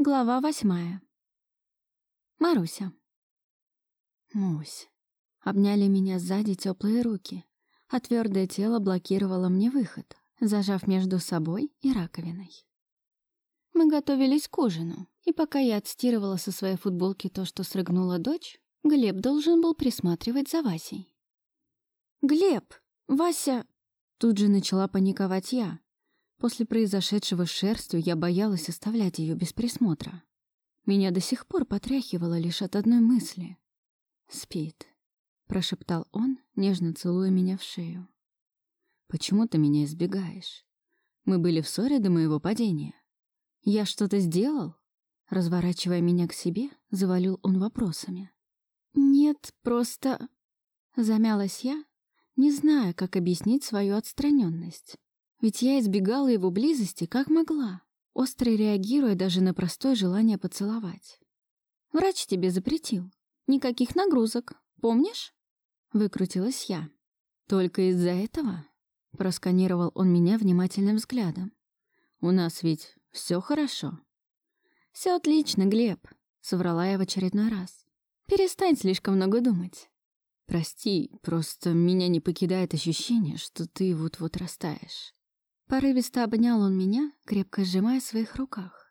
Глава восьмая. Маруся. Мусь. Обняли меня сзади теплые руки, а твердое тело блокировало мне выход, зажав между собой и раковиной. Мы готовились к ужину, и пока я отстирывала со своей футболки то, что срыгнула дочь, Глеб должен был присматривать за Васей. «Глеб! Вася!» Тут же начала паниковать я, После произошедшего с шерстью я боялась оставлять ее без присмотра. Меня до сих пор потряхивало лишь от одной мысли. «Спит», — прошептал он, нежно целуя меня в шею. «Почему ты меня избегаешь? Мы были в ссоре до моего падения. Я что-то сделал?» Разворачивая меня к себе, завалил он вопросами. «Нет, просто...» Замялась я, не зная, как объяснить свою отстраненность. Ведь я избегала его близости как могла, остро реагируя даже на простое желание поцеловать. «Врач тебе запретил. Никаких нагрузок. Помнишь?» Выкрутилась я. «Только из-за этого?» Просканировал он меня внимательным взглядом. «У нас ведь все хорошо». Все отлично, Глеб», — соврала я в очередной раз. «Перестань слишком много думать». «Прости, просто меня не покидает ощущение, что ты вот-вот растаешь». Порывисто обнял он меня, крепко сжимая в своих руках.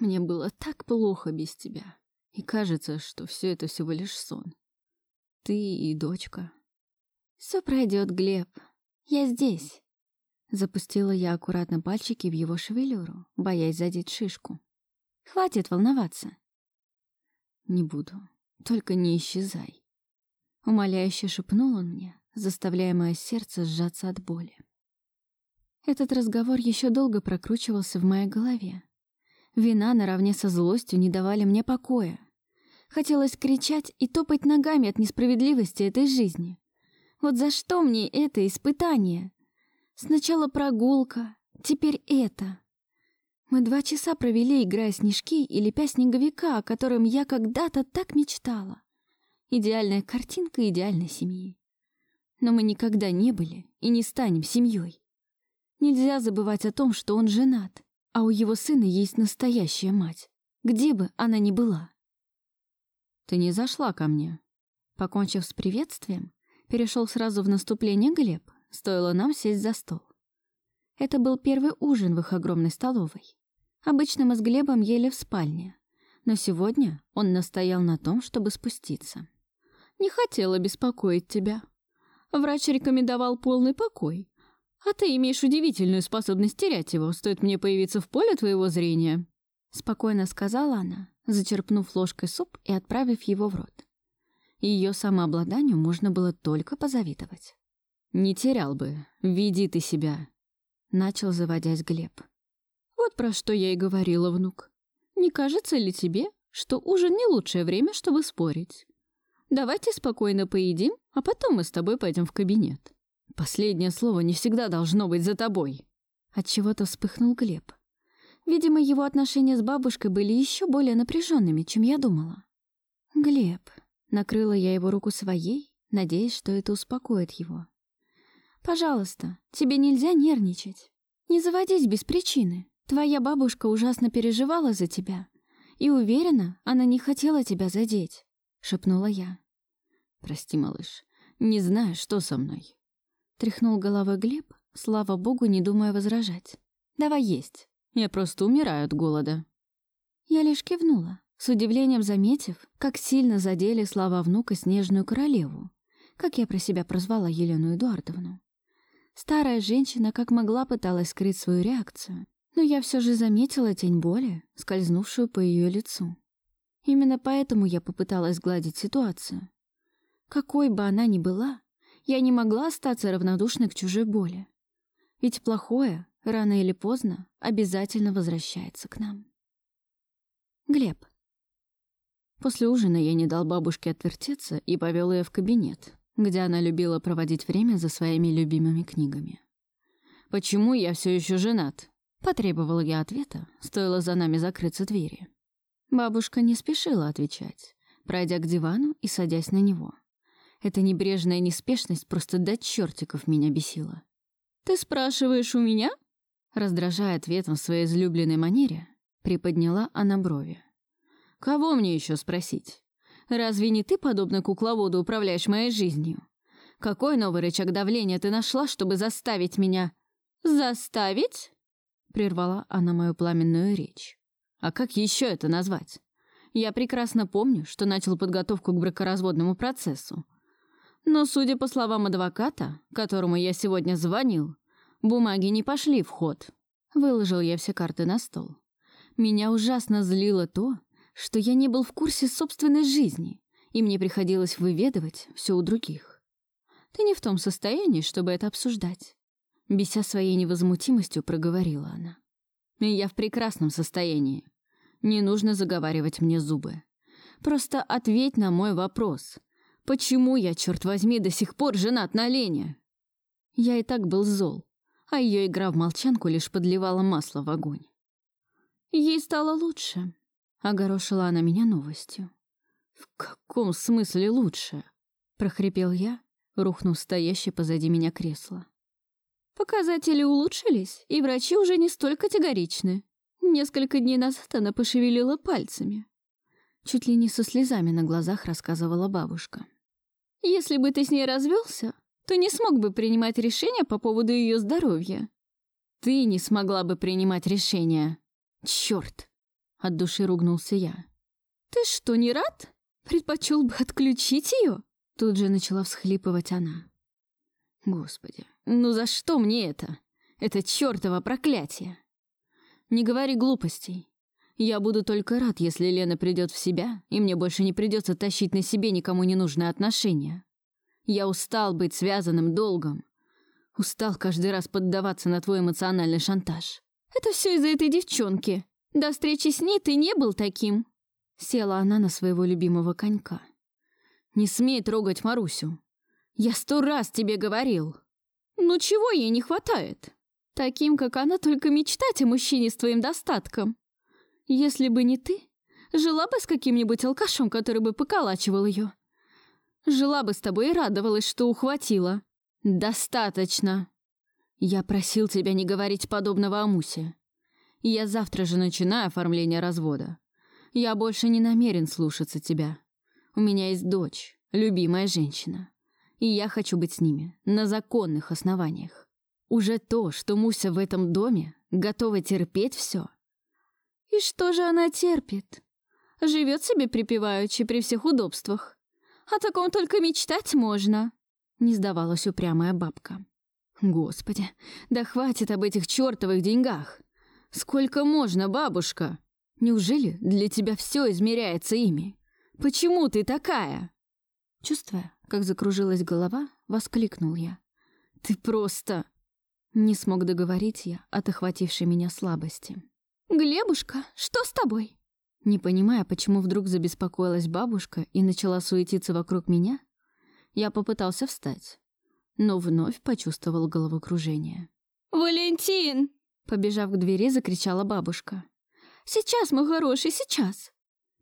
Мне было так плохо без тебя, и кажется, что все это всего лишь сон. Ты и дочка. Все пройдет, Глеб. Я здесь. Запустила я аккуратно пальчики в его шевелюру, боясь задеть шишку. Хватит волноваться. Не буду. Только не исчезай. Умоляюще шепнул он мне, заставляя мое сердце сжаться от боли. Этот разговор еще долго прокручивался в моей голове. Вина наравне со злостью не давали мне покоя. Хотелось кричать и топать ногами от несправедливости этой жизни. Вот за что мне это испытание? Сначала прогулка, теперь это. Мы два часа провели, играя снежки и лепя снеговика, о котором я когда-то так мечтала. Идеальная картинка идеальной семьи. Но мы никогда не были и не станем семьей. Нельзя забывать о том, что он женат, а у его сына есть настоящая мать, где бы она ни была. «Ты не зашла ко мне?» Покончив с приветствием, перешел сразу в наступление Глеб, стоило нам сесть за стол. Это был первый ужин в их огромной столовой. Обычно мы с Глебом ели в спальне, но сегодня он настоял на том, чтобы спуститься. «Не хотела беспокоить тебя. Врач рекомендовал полный покой, а ты имеешь удивительную способность терять его, стоит мне появиться в поле твоего зрения», — спокойно сказала она, зачерпнув ложкой суп и отправив его в рот. Ее самообладанию можно было только позавидовать. «Не терял бы, веди ты себя», — начал заводясь Глеб. «Вот про что я и говорила, внук. Не кажется ли тебе, что ужин не лучшее время, чтобы спорить? Давайте спокойно поедим, а потом мы с тобой пойдем в кабинет». Последнее слово не всегда должно быть за тобой. От чего-то вспыхнул Глеб. Видимо, его отношения с бабушкой были еще более напряженными, чем я думала. Глеб, накрыла я его руку своей, надеясь, что это успокоит его. Пожалуйста, тебе нельзя нервничать. Не заводись без причины. Твоя бабушка ужасно переживала за тебя. И уверена, она не хотела тебя задеть, шепнула я. Прости, малыш, не знаю, что со мной. Тряхнул головой Глеб, слава богу, не думая возражать. «Давай есть. Я просто умираю от голода». Я лишь кивнула, с удивлением заметив, как сильно задели слова внука снежную королеву, как я про себя прозвала Елену Эдуардовну. Старая женщина как могла пыталась скрыть свою реакцию, но я все же заметила тень боли, скользнувшую по ее лицу. Именно поэтому я попыталась гладить ситуацию. Какой бы она ни была, я не могла остаться равнодушной к чужой боли. Ведь плохое, рано или поздно, обязательно возвращается к нам. Глеб. После ужина я не дал бабушке отвертеться и повел ее в кабинет, где она любила проводить время за своими любимыми книгами. «Почему я все еще женат?» Потребовала я ответа, стоило за нами закрыться двери. Бабушка не спешила отвечать, пройдя к дивану и садясь на него. Эта небрежная неспешность просто до чертиков меня бесила. «Ты спрашиваешь у меня?» Раздражая ответом в своей излюбленной манере, Приподняла она брови. «Кого мне еще спросить? Разве не ты, подобно кукловоду, управляешь моей жизнью? Какой новый рычаг давления ты нашла, чтобы заставить меня...» «Заставить?» — прервала она мою пламенную речь. «А как еще это назвать? Я прекрасно помню, что начал подготовку к бракоразводному процессу. Но, судя по словам адвоката, которому я сегодня звонил, бумаги не пошли в ход. Выложил я все карты на стол. Меня ужасно злило то, что я не был в курсе собственной жизни, и мне приходилось выведывать все у других. Ты не в том состоянии, чтобы это обсуждать. Беся своей невозмутимостью, проговорила она. Я в прекрасном состоянии. Не нужно заговаривать мне зубы. Просто ответь на мой вопрос. Почему я, черт возьми, до сих пор женат на Лене? Я и так был зол, а ее игра в молчанку лишь подливала масло в огонь. Ей стало лучше, огорошила она меня новостью. В каком смысле лучше? прохрипел я, рухнув стоящее позади меня кресло. Показатели улучшились, и врачи уже не столь категоричны. Несколько дней назад она пошевелила пальцами. Чуть ли не со слезами на глазах рассказывала бабушка. «Если бы ты с ней развелся, то не смог бы принимать решения по поводу ее здоровья. Ты не смогла бы принимать решения. Черт! От души ругнулся я. Ты что, не рад? Предпочел бы отключить ее? Тут же начала всхлипывать она. Господи, ну за что мне это? Это чертово проклятие! Не говори глупостей. Я буду только рад, если Лена придет в себя, и мне больше не придется тащить на себе никому не нужные отношения. Я устал быть связанным долгом. Устал каждый раз поддаваться на твой эмоциональный шантаж. Это все из-за этой девчонки. До встречи с ней ты не был таким. Села она на своего любимого конька. Не смей трогать Марусю. Я сто раз тебе говорил. Ну чего ей не хватает? Таким, как она, только мечтать о мужчине с твоим достатком. Если бы не ты, жила бы с каким-нибудь алкашом, который бы поколачивал ее. Жила бы с тобой и радовалась, что ухватила. Достаточно. Я просил тебя не говорить подобного о Мусе. Я завтра же начинаю оформление развода. Я больше не намерен слушаться тебя. У меня есть дочь, любимая женщина. И я хочу быть с ними на законных основаниях. Уже то, что Муся в этом доме готова терпеть все. И что же она терпит? Живет себе припеваючи при всех удобствах. О таком только мечтать можно. Не сдавалась упрямая бабка. Господи, да хватит об этих чертовых деньгах. Сколько можно, бабушка? Неужели для тебя все измеряется ими? Почему ты такая? Чувствуя, как закружилась голова, воскликнул я. Ты просто... Не смог договорить я от охватившей меня слабости. «Глебушка, что с тобой?» Не понимая, почему вдруг забеспокоилась бабушка и начала суетиться вокруг меня, я попытался встать, но вновь почувствовал головокружение. «Валентин!» Побежав к двери, закричала бабушка. «Сейчас, мой хороший, сейчас!»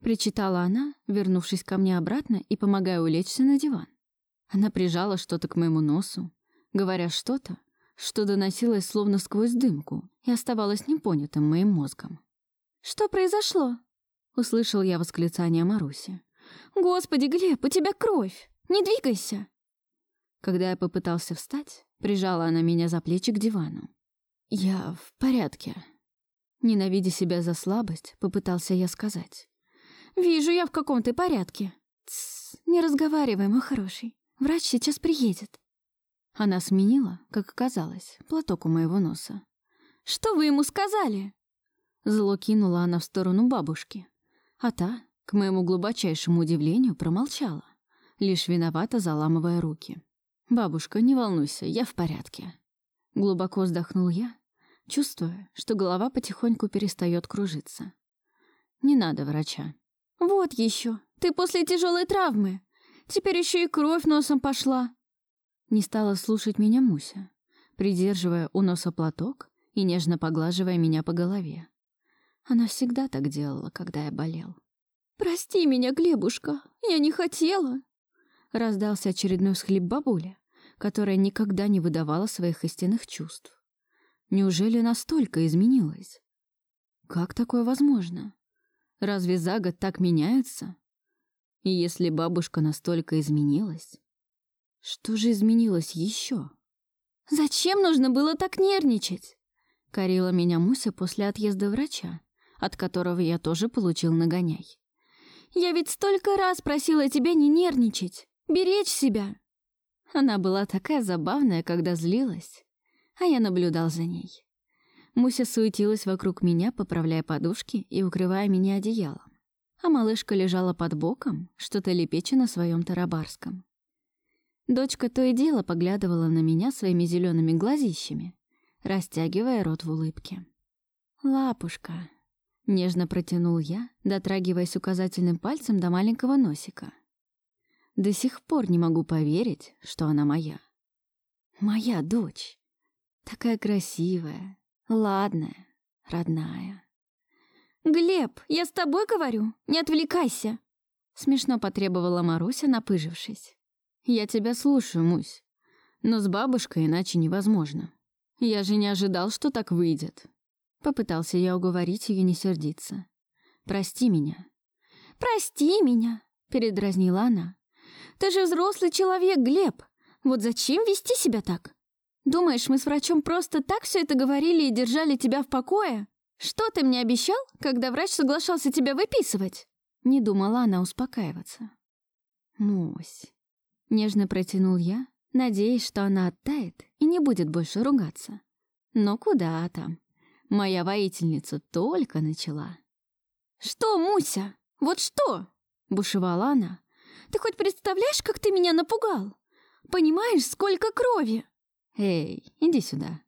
Причитала она, вернувшись ко мне обратно и помогая улечься на диван. Она прижала что-то к моему носу, говоря что-то, что доносилось словно сквозь дымку и оставалось непонятым моим мозгом. «Что произошло?» — услышал я восклицание Маруси. «Господи, Глеб, у тебя кровь! Не двигайся!» Когда я попытался встать, прижала она меня за плечи к дивану. «Я в порядке». Ненавидя себя за слабость, попытался я сказать. «Вижу я, в каком ты порядке». «Тссс, не разговаривай, мой хороший. Врач сейчас приедет». Она сменила, как оказалось, платок у моего носа. «Что вы ему сказали?» Зло кинула она в сторону бабушки. А та, к моему глубочайшему удивлению, промолчала, лишь виновато заламывая руки. «Бабушка, не волнуйся, я в порядке». Глубоко вздохнул я, чувствуя, что голова потихоньку перестает кружиться. «Не надо врача». «Вот еще, ты после тяжелой травмы. Теперь еще и кровь носом пошла», не стала слушать меня Муся, придерживая у носа платок и нежно поглаживая меня по голове. Она всегда так делала, когда я болел. «Прости меня, Глебушка, я не хотела!» Раздался очередной всхлип бабуля, которая никогда не выдавала своих истинных чувств. Неужели настолько изменилась? Как такое возможно? Разве за год так меняются? И если бабушка настолько изменилась, что же изменилось еще? «Зачем нужно было так нервничать?» Корила меня Муся после отъезда врача, от которого я тоже получил нагоняй. «Я ведь столько раз просила тебя не нервничать, беречь себя!» Она была такая забавная, когда злилась, а я наблюдал за ней. Муся суетилась вокруг меня, поправляя подушки и укрывая меня одеялом. А малышка лежала под боком, что-то лепеча на своем тарабарском. Дочка то и дело поглядывала на меня своими зелеными глазищами, растягивая рот в улыбке. «Лапушка», — нежно протянул я, дотрагиваясь указательным пальцем до маленького носика. До сих пор не могу поверить, что она моя. Моя дочь. Такая красивая, ладная, родная. «Глеб, я с тобой говорю, не отвлекайся!» Смешно потребовала Маруся, напыжившись. «Я тебя слушаю, Мусь. Но с бабушкой иначе невозможно. Я же не ожидал, что так выйдет». Попытался я уговорить ее не сердиться. «Прости меня». «Прости меня», — передразнила она. «Ты же взрослый человек, Глеб. Вот зачем вести себя так? Думаешь, мы с врачом просто так все это говорили и держали тебя в покое? Что ты мне обещал, когда врач соглашался тебя выписывать?» Не думала она успокаиваться. «Мусь, Нежно протянул я, надеясь, что она оттает и не будет больше ругаться. Но куда там? Моя воительница только начала. «Что, Муся? Вот что?» — бушевала она. «Ты хоть представляешь, как ты меня напугал? Понимаешь, сколько крови?» «Эй, иди сюда».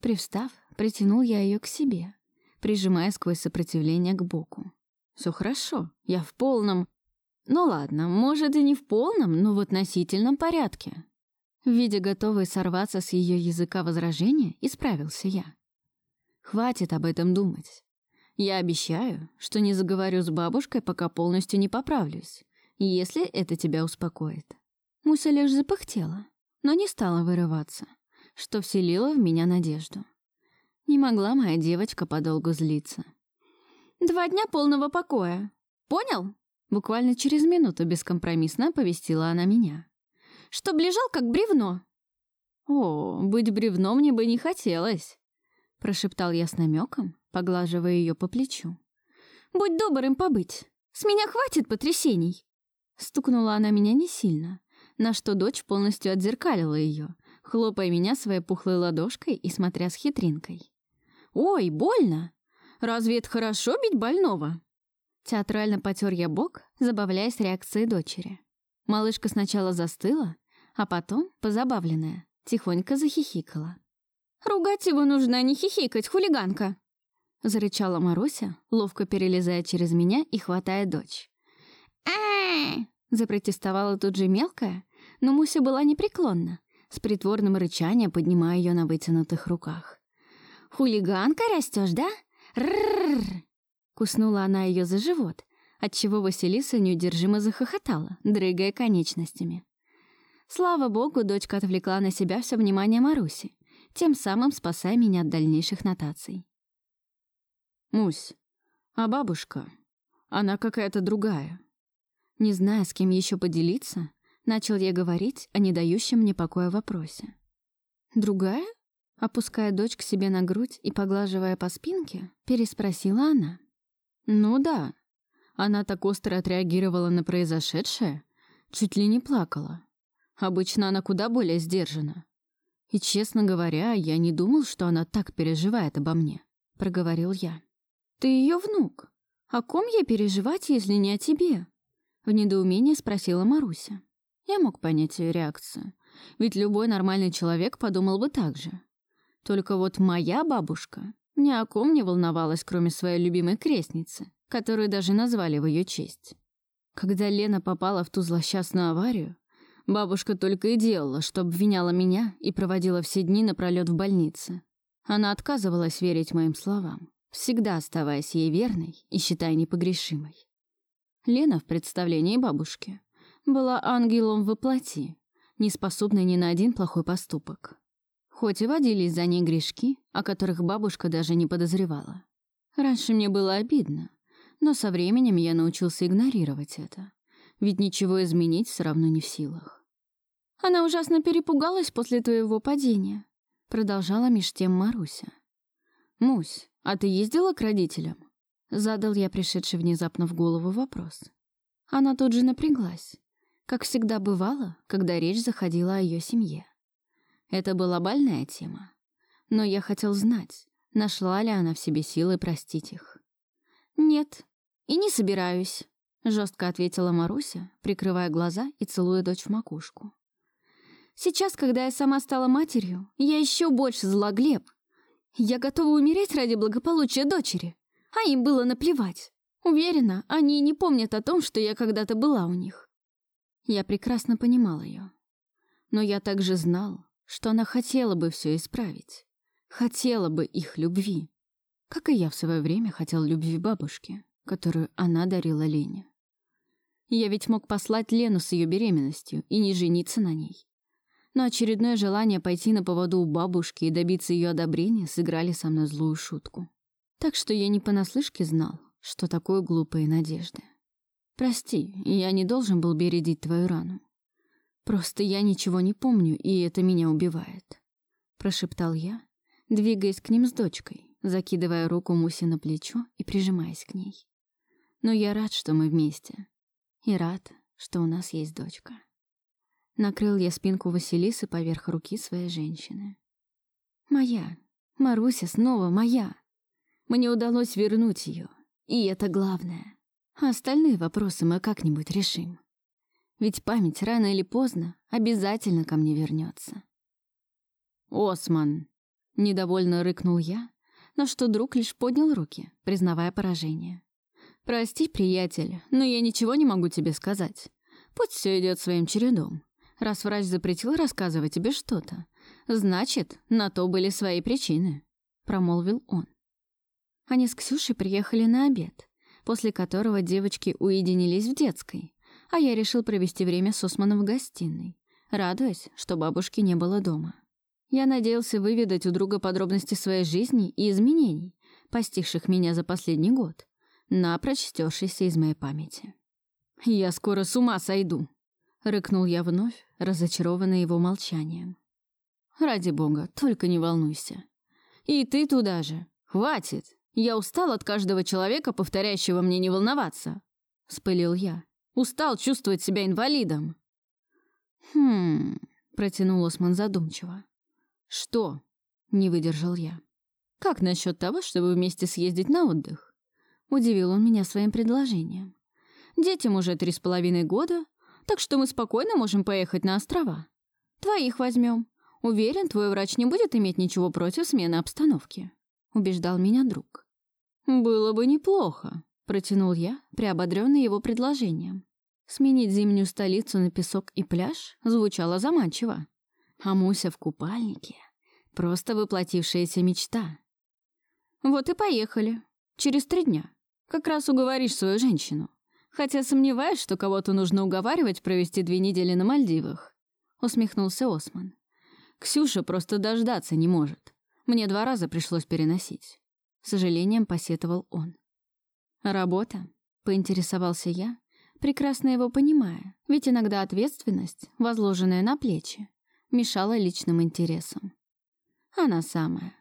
Привстав, притянул я ее к себе, прижимая сквозь сопротивление к боку. «Все хорошо, я в полном...» Ну ладно, может и не в полном, но в относительном порядке. Видя готовые сорваться с ее языка возражения, исправился я. Хватит об этом думать. Я обещаю, что не заговорю с бабушкой, пока полностью не поправлюсь, если это тебя успокоит. Муся лишь запыхтела, но не стала вырываться, что вселило в меня надежду. Не могла моя девочка подолгу злиться. «Два дня полного покоя. Понял?» Буквально через минуту бескомпромиссно оповестила она меня. «Чтоб лежал, как бревно!» «О, быть бревном мне бы не хотелось!» Прошептал я с намеком, поглаживая ее по плечу. «Будь добр им побыть! С меня хватит потрясений!» Стукнула она меня не сильно, на что дочь полностью отзеркалила ее, хлопая меня своей пухлой ладошкой и смотря с хитринкой. «Ой, больно! Разве это хорошо бить больного?» Театрально потер я бок, забавляясь реакцией дочери. Малышка сначала застыла, а потом, позабавленная, тихонько захихикала. «Ругать его нужно, а не хихикать, хулиганка!» Зарычала Маруся, ловко перелезая через меня и хватая дочь. а Запротестовала тут же мелкая, но Муся была непреклонна, с притворным рычанием поднимая ее на вытянутых руках. «Хулиганка растешь, да? Ррррр!» Куснула она ее за живот, отчего Василиса неудержимо захохотала, дрыгая конечностями. Слава богу, дочка отвлекла на себя все внимание Маруси, тем самым спасая меня от дальнейших нотаций. «Мусь, а бабушка? Она какая-то другая». Не зная, с кем еще поделиться, начал я говорить о не дающем мне покоя вопросе. «Другая?» Опуская дочь к себе на грудь и поглаживая по спинке, переспросила она. Ну да. Она так остро отреагировала на произошедшее, чуть ли не плакала. Обычно она куда более сдержана. И, честно говоря, я не думал, что она так переживает обо мне, проговорил я. Ты ее внук. О ком ей переживать, если не о тебе? В недоумении спросила Маруся. Я мог понять ее реакцию, ведь любой нормальный человек подумал бы так же. Только вот моя бабушка ни о ком не волновалась, кроме своей любимой крестницы, которую даже назвали в ее честь. Когда Лена попала в ту злосчастную аварию, бабушка только и делала, что обвиняла меня и проводила все дни напролёт в больнице. Она отказывалась верить моим словам, всегда оставаясь ей верной и считая непогрешимой. Лена в представлении бабушки была ангелом во плоти, не способной ни на один плохой поступок. Хоть и водились за ней грешки, о которых бабушка даже не подозревала. Раньше мне было обидно, но со временем я научился игнорировать это, ведь ничего изменить все равно не в силах. Она ужасно перепугалась после твоего падения, продолжала меж тем Маруся. «Мусь, а ты ездила к родителям?» Задал я пришедший внезапно в голову вопрос. Она тут же напряглась, как всегда бывало, когда речь заходила о ее семье. Это была больная тема, но я хотел знать, нашла ли она в себе силы простить их. «Нет, и не собираюсь», — жестко ответила Маруся, прикрывая глаза и целуя дочь в макушку. «Сейчас, когда я сама стала матерью, я еще больше зла Глеб. Я готова умереть ради благополучия дочери, а им было наплевать. Уверена, они не помнят о том, что я когда-то была у них». Я прекрасно понимал ее. Но я также знал, что она хотела бы все исправить. Хотела бы их любви. Как и я в свое время хотел любви бабушки, которую она дарила Лене. Я ведь мог послать Лену с ее беременностью и не жениться на ней. Но очередное желание пойти на поводу у бабушки и добиться ее одобрения сыграли со мной злую шутку. Так что я не понаслышке знал, что такое глупые надежды. Прости, я не должен был бередить твою рану. Просто я ничего не помню, и это меня убивает. Прошептал я, двигаясь к ним с дочкой, закидывая руку Муси на плечо и прижимаясь к ней. Но я рад, что мы вместе. И рад, что у нас есть дочка. Накрыл я спинку Василисы поверх руки своей женщины. Моя. Маруся снова моя. Мне удалось вернуть ее, и это главное. А остальные вопросы мы как-нибудь решим. Ведь память рано или поздно обязательно ко мне вернется. «Осман!» Недовольно рыкнул я, но что друг лишь поднял руки, признавая поражение. «Прости, приятель, но я ничего не могу тебе сказать. Пусть все идет своим чередом. Раз врач запретил рассказывать тебе что-то, значит, на то были свои причины», — промолвил он. Они с Ксюшей приехали на обед, после которого девочки уединились в детской, а я решил провести время с Османом в гостиной, радуясь, что бабушки не было дома. Я надеялся выведать у друга подробности своей жизни и изменений, постигших меня за последний год, напрочь стершийся из моей памяти. «Я скоро с ума сойду!» — рыкнул я вновь, разочарованный его молчанием. «Ради бога, только не волнуйся. И ты туда же. Хватит! Я устал от каждого человека, повторяющего мне не волноваться!» — вспылил я. «Устал чувствовать себя инвалидом!» «Хм...» — протянул Осман задумчиво. «Что?» — не выдержал я. «Как насчет того, чтобы вместе съездить на отдых?» Удивил он меня своим предложением. «Детям уже три с половиной года, так что мы спокойно можем поехать на острова. Твоих возьмем. Уверен, твой врач не будет иметь ничего против смены обстановки», — убеждал меня друг. «Было бы неплохо», — протянул я, приободренный его предложением. Сменить зимнюю столицу на песок и пляж звучало заманчиво а Муся в купальнике — просто воплотившаяся мечта. Вот и поехали. Через три дня. Как раз уговоришь свою женщину. Хотя сомневаюсь, что кого-то нужно уговаривать провести две недели на Мальдивах. Усмехнулся Осман. Ксюша просто дождаться не может. Мне два раза пришлось переносить. С сожалением посетовал он. «Работа?» — поинтересовался я, прекрасно его понимая, ведь иногда ответственность, возложенная на плечи, мешала личным интересам. Она самая.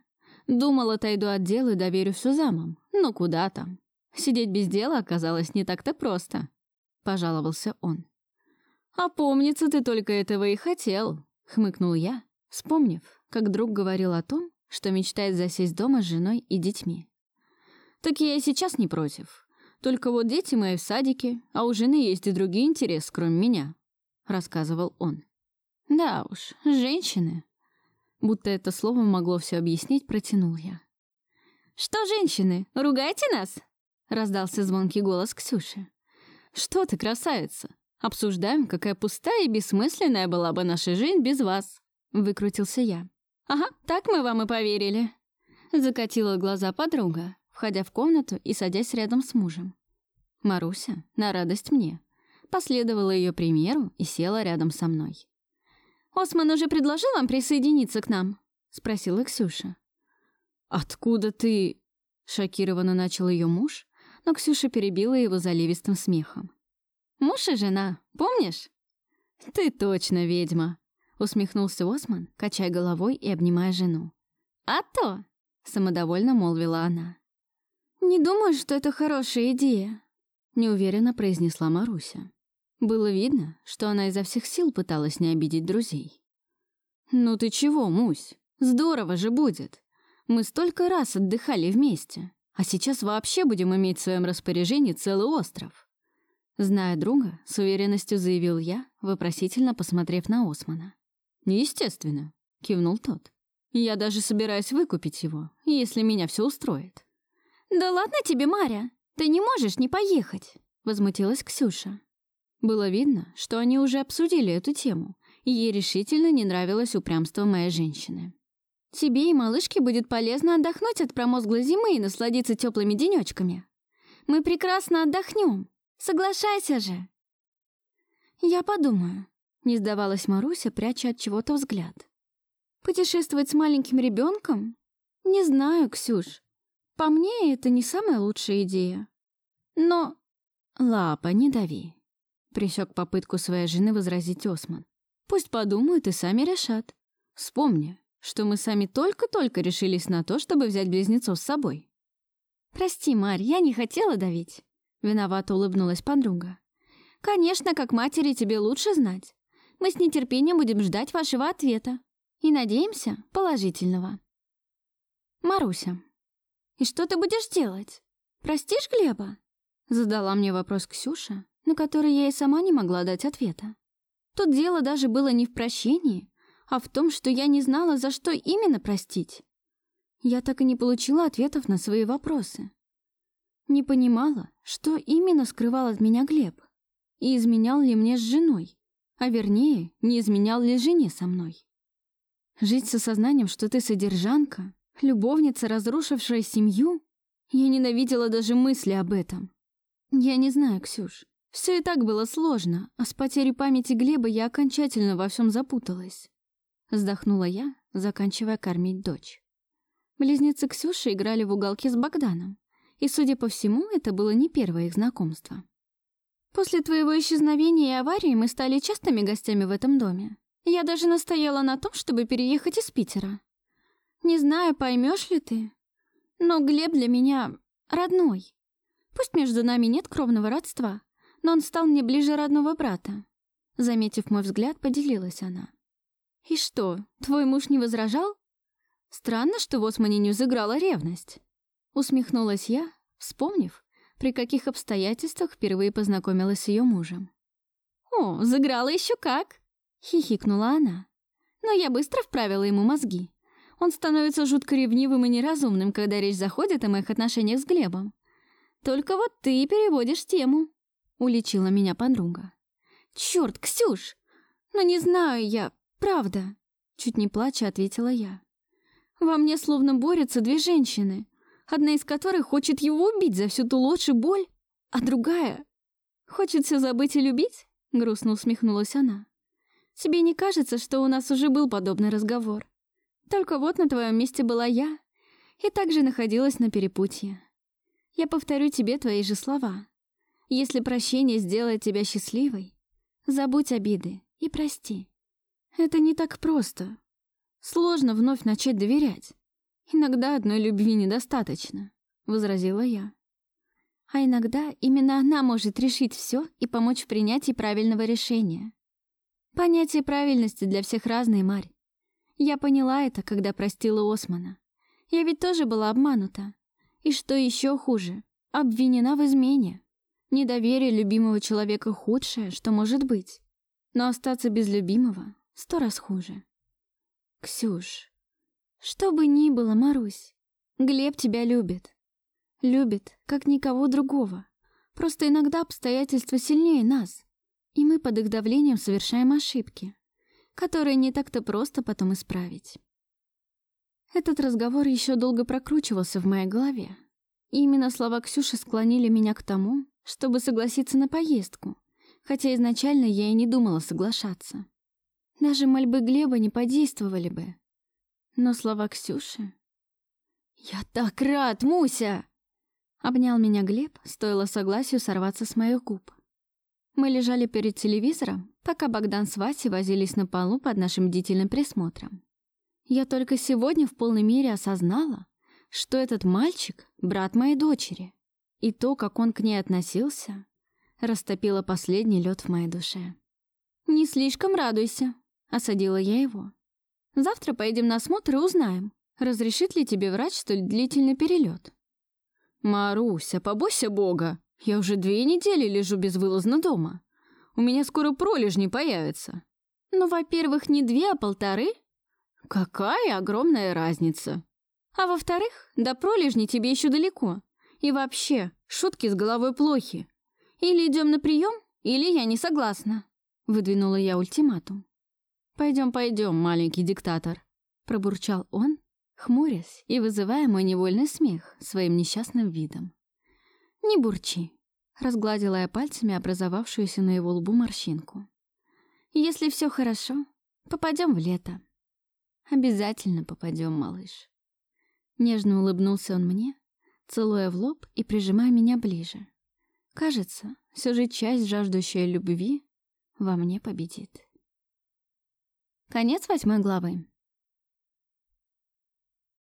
Думала, отойду от дела и доверю все замам. Но куда там? Сидеть без дела оказалось не так-то просто. Пожаловался он. «А помнится, ты только этого и хотел», — хмыкнул я, вспомнив, как друг говорил о том, что мечтает засесть дома с женой и детьми. «Так я и сейчас не против. Только вот дети мои в садике, а у жены есть и другие интересы, кроме меня», — рассказывал он. Да уж, женщины. Будто это слово могло все объяснить, протянул я. «Что, женщины, ругайте нас?» — раздался звонкий голос Ксюши. «Что ты, красавица? Обсуждаем, какая пустая и бессмысленная была бы наша жизнь без вас», — выкрутился я. «Ага, так мы вам и поверили», — закатила глаза подруга, входя в комнату и садясь рядом с мужем. Маруся, на радость мне, последовала ее примеру и села рядом со мной. «Осман уже предложил вам присоединиться к нам?» — спросила Ксюша. «Откуда ты...» Шокированно начал ее муж, но Ксюша перебила его заливистым смехом. «Муж и жена, помнишь?» «Ты точно ведьма», — усмехнулся Осман, качая головой и обнимая жену. «А то!» — самодовольно молвила она. «Не думаю, что это хорошая идея», — неуверенно произнесла Маруся. Было видно, что она изо всех сил пыталась не обидеть друзей. «Ну ты чего, Мусь? Здорово же будет! Мы столько раз отдыхали вместе, а сейчас вообще будем иметь в своем распоряжении целый остров». Зная друга, с уверенностью заявил я, вопросительно посмотрев на Османа. «Естественно», — кивнул тот. «Я даже собираюсь выкупить его, если меня все устроит». «Да ладно тебе, Маря! Ты не можешь не поехать!» — возмутилась Ксюша. Было видно, что они уже обсудили эту тему, и ей решительно не нравилось упрямство моей женщины. «Тебе и малышке будет полезно отдохнуть от промозглой зимы и насладиться теплыми денечками. Мы прекрасно отдохнем. Соглашайся же!» «Я подумаю», — не сдавалась Маруся, пряча от чего-то взгляд. «Путешествовать с маленьким ребенком? Не знаю, Ксюш. По мне, это не самая лучшая идея. Но...» «Лапа, не дави», — присек попытку своей жены возразить Осман. «Пусть подумают и сами решат. Вспомни, что мы сами только-только решились на то, чтобы взять близнецов с собой». «Прости, Марь, я не хотела давить», — виновато улыбнулась подруга. Конечно, как матери тебе лучше знать. Мы с нетерпением будем ждать вашего ответа. И надеемся, положительного. Маруся, и что ты будешь делать? Простишь Глеба? Задала мне вопрос Ксюша, на который я и сама не могла дать ответа. Тут дело даже было не в прощении, а в том, что я не знала, за что именно простить. Я так и не получила ответов на свои вопросы. Не понимала, что именно скрывал от меня Глеб и изменял ли мне с женой, а вернее, не изменял ли жене со мной. Жить с осознанием, что ты содержанка, любовница, разрушившая семью, я ненавидела даже мысли об этом. Я не знаю, Ксюш, все и так было сложно, а с потерей памяти Глеба я окончательно во всем запуталась. Вздохнула я, заканчивая кормить дочь. Близнецы Ксюши играли в уголке с Богданом, и, судя по всему, это было не первое их знакомство. После твоего исчезновения и аварии мы стали частыми гостями в этом доме. Я даже настояла на том, чтобы переехать из Питера. Не знаю, поймешь ли ты, но Глеб для меня родной. Пусть между нами нет кровного родства, но он стал мне ближе родного брата. Заметив мой взгляд, поделилась она. «И что, твой муж не возражал?» «Странно, что в Османе не взыграла ревность». Усмехнулась я, вспомнив, при каких обстоятельствах впервые познакомилась с ее мужем. «О, заграла еще как!» — хихикнула она. «Но я быстро вправила ему мозги. Он становится жутко ревнивым и неразумным, когда речь заходит о моих отношениях с Глебом. Только вот ты переводишь тему», — уличила меня подруга. «Чёрт, Ксюш! Ну не знаю я, правда!» Чуть не плача ответила я. «Во мне словно борются две женщины одна из которых хочет его убить за всю ту ложь и боль, а другая хочет все забыть и любить?» — грустно усмехнулась она. «Тебе не кажется, что у нас уже был подобный разговор? Только вот на твоем месте была я, и также находилась на перепутье. Я повторю тебе твои же слова. Если прощение сделает тебя счастливой, забудь обиды и прости. Это не так просто. Сложно вновь начать доверять. «Иногда одной любви недостаточно», — возразила я. «А иногда именно она может решить все и помочь в принятии правильного решения. Понятие правильности для всех разное, Марь. Я поняла это, когда простила Османа. Я ведь тоже была обманута. И что еще хуже, обвинена в измене. Недоверие любимого человека худшее, что может быть. Но остаться без любимого сто раз хуже. Ксюш, что бы ни было, Марусь, Глеб тебя любит. Любит, как никого другого. Просто иногда обстоятельства сильнее нас, и мы под их давлением совершаем ошибки, которые не так-то просто потом исправить. Этот разговор еще долго прокручивался в моей голове. И именно слова Ксюши склонили меня к тому, чтобы согласиться на поездку, хотя изначально я и не думала соглашаться. Даже мольбы Глеба не подействовали бы, но слова Ксюши... «Я так рад, Муся!» Обнял меня Глеб, стоило согласию сорваться с моих губ. Мы лежали перед телевизором, пока Богдан с Васей возились на полу под нашим бдительным присмотром. Я только сегодня в полной мере осознала, что этот мальчик — брат моей дочери, и то, как он к ней относился, растопило последний лед в моей душе. «Не слишком радуйся», — осадила я его. «Завтра поедем на осмотр и узнаем, разрешит ли тебе врач столь длительный перелет. «Маруся, побойся Бога! Я уже две недели лежу безвылазно дома. У меня скоро пролежни появятся». «Ну, во-первых, не две, а полторы». «Какая огромная разница!» «А во-вторых, до пролежни тебе еще далеко. И вообще, шутки с головой плохи. Или идем на прием, или я не согласна», — выдвинула я ультиматум. «Пойдем, пойдем, маленький диктатор», — пробурчал он, хмурясь и вызывая мой невольный смех своим несчастным видом. «Не бурчи», — разгладила я пальцами образовавшуюся на его лбу морщинку. «Если все хорошо, попадем в лето». «Обязательно попадем, малыш». Нежно улыбнулся он мне, целуя в лоб и прижимая меня ближе. Кажется, все же часть, жаждущая любви, во мне победит. Конец восьмой главы.